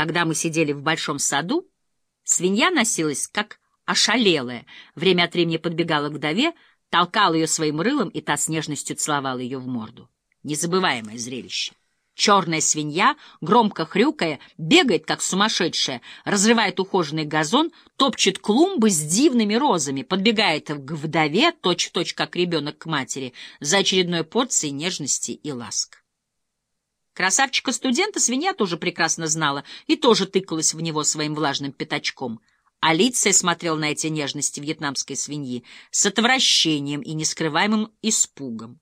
Когда мы сидели в большом саду, свинья носилась как ошалелая, время от времени подбегала к вдове, толкала ее своим рылом, и та с нежностью целовала ее в морду. Незабываемое зрелище. Черная свинья, громко хрюкая, бегает, как сумасшедшая, разрывает ухоженный газон, топчет клумбы с дивными розами, подбегает к вдове, точь-в-точь, -точь, как ребенок к матери, за очередной порцией нежности и ласк. Красавчика-студента свинья тоже прекрасно знала и тоже тыкалась в него своим влажным пятачком. Алиция смотрела на эти нежности вьетнамской свиньи с отвращением и нескрываемым испугом.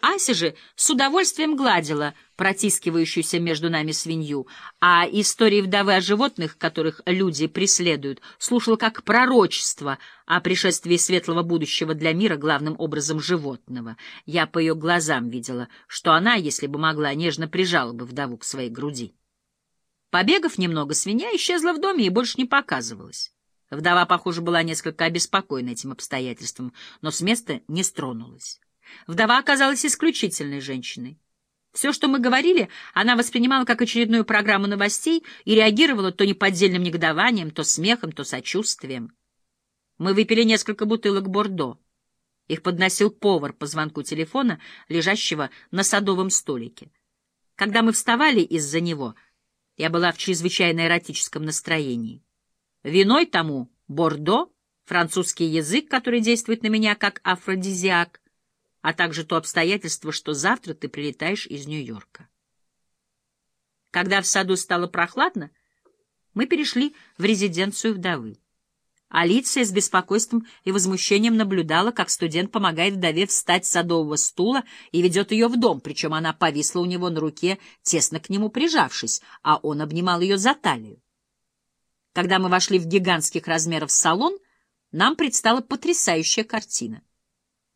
Ася же с удовольствием гладила протискивающуюся между нами свинью, а истории вдовы о животных, которых люди преследуют, слушала как пророчество о пришествии светлого будущего для мира, главным образом животного. Я по ее глазам видела, что она, если бы могла, нежно прижала бы вдову к своей груди. Побегав немного, свинья исчезла в доме и больше не показывалась. Вдова, похоже, была несколько обеспокоена этим обстоятельством, но с места не стронулась. Вдова оказалась исключительной женщиной. Все, что мы говорили, она воспринимала как очередную программу новостей и реагировала то неподдельным негодованием, то смехом, то сочувствием. Мы выпили несколько бутылок бордо. Их подносил повар по звонку телефона, лежащего на садовом столике. Когда мы вставали из-за него, я была в чрезвычайно эротическом настроении. Виной тому бордо, французский язык, который действует на меня как афродизиак, а также то обстоятельство, что завтра ты прилетаешь из Нью-Йорка. Когда в саду стало прохладно, мы перешли в резиденцию вдовы. Алиция с беспокойством и возмущением наблюдала, как студент помогает вдове встать с садового стула и ведет ее в дом, причем она повисла у него на руке, тесно к нему прижавшись, а он обнимал ее за талию. Когда мы вошли в гигантских размеров салон, нам предстала потрясающая картина.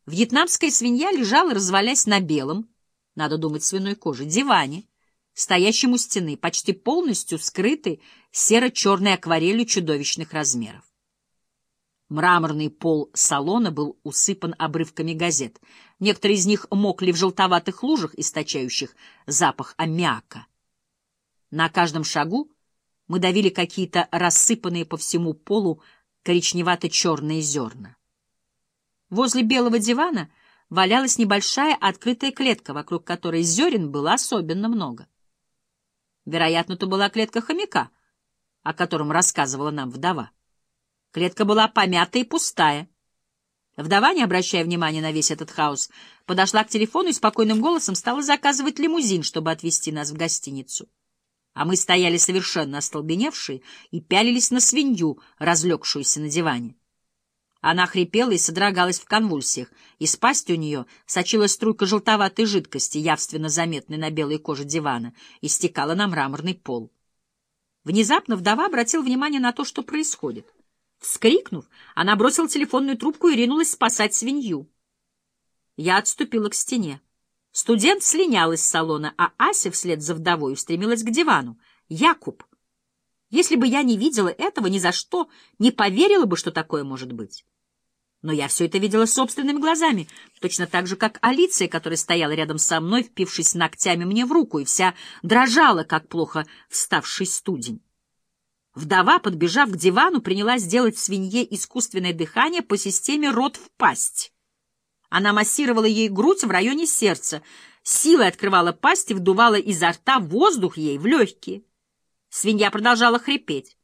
Вьетнамская свинья лежала, развалясь на белом, надо думать, свиной кожи, диване, стоящем у стены, почти полностью скрытый серо-черной акварелью чудовищных размеров. Мраморный пол салона был усыпан обрывками газет. Некоторые из них мокли в желтоватых лужах, источающих запах аммиака. На каждом шагу мы давили какие-то рассыпанные по всему полу коричневато-черные зерна. Возле белого дивана валялась небольшая открытая клетка, вокруг которой зерен было особенно много. Вероятно, то была клетка хомяка, о котором рассказывала нам вдова. Клетка была помятая и пустая. Вдова, не обращая внимания на весь этот хаос, подошла к телефону и спокойным голосом стала заказывать лимузин, чтобы отвезти нас в гостиницу. А мы стояли совершенно остолбеневшие и пялились на свинью, разлегшуюся на диване. Она хрипела и содрогалась в конвульсиях. Из пасти у нее сочилась струйка желтоватой жидкости, явственно заметной на белой коже дивана, и стекала на мраморный пол. Внезапно вдова обратила внимание на то, что происходит. Вскрикнув, она бросила телефонную трубку и ринулась спасать свинью. Я отступила к стене. Студент слинял из салона, а Ася вслед за вдовой устремилась к дивану. «Якуб!» Если бы я не видела этого, ни за что не поверила бы, что такое может быть. Но я все это видела собственными глазами, точно так же, как Алиция, которая стояла рядом со мной, впившись ногтями мне в руку, и вся дрожала, как плохо вставший студень. Вдова, подбежав к дивану, принялась делать свинье искусственное дыхание по системе рот в пасть. Она массировала ей грудь в районе сердца, силой открывала пасть и вдувала изо рта воздух ей в легкие. Свинья продолжала хрипеть.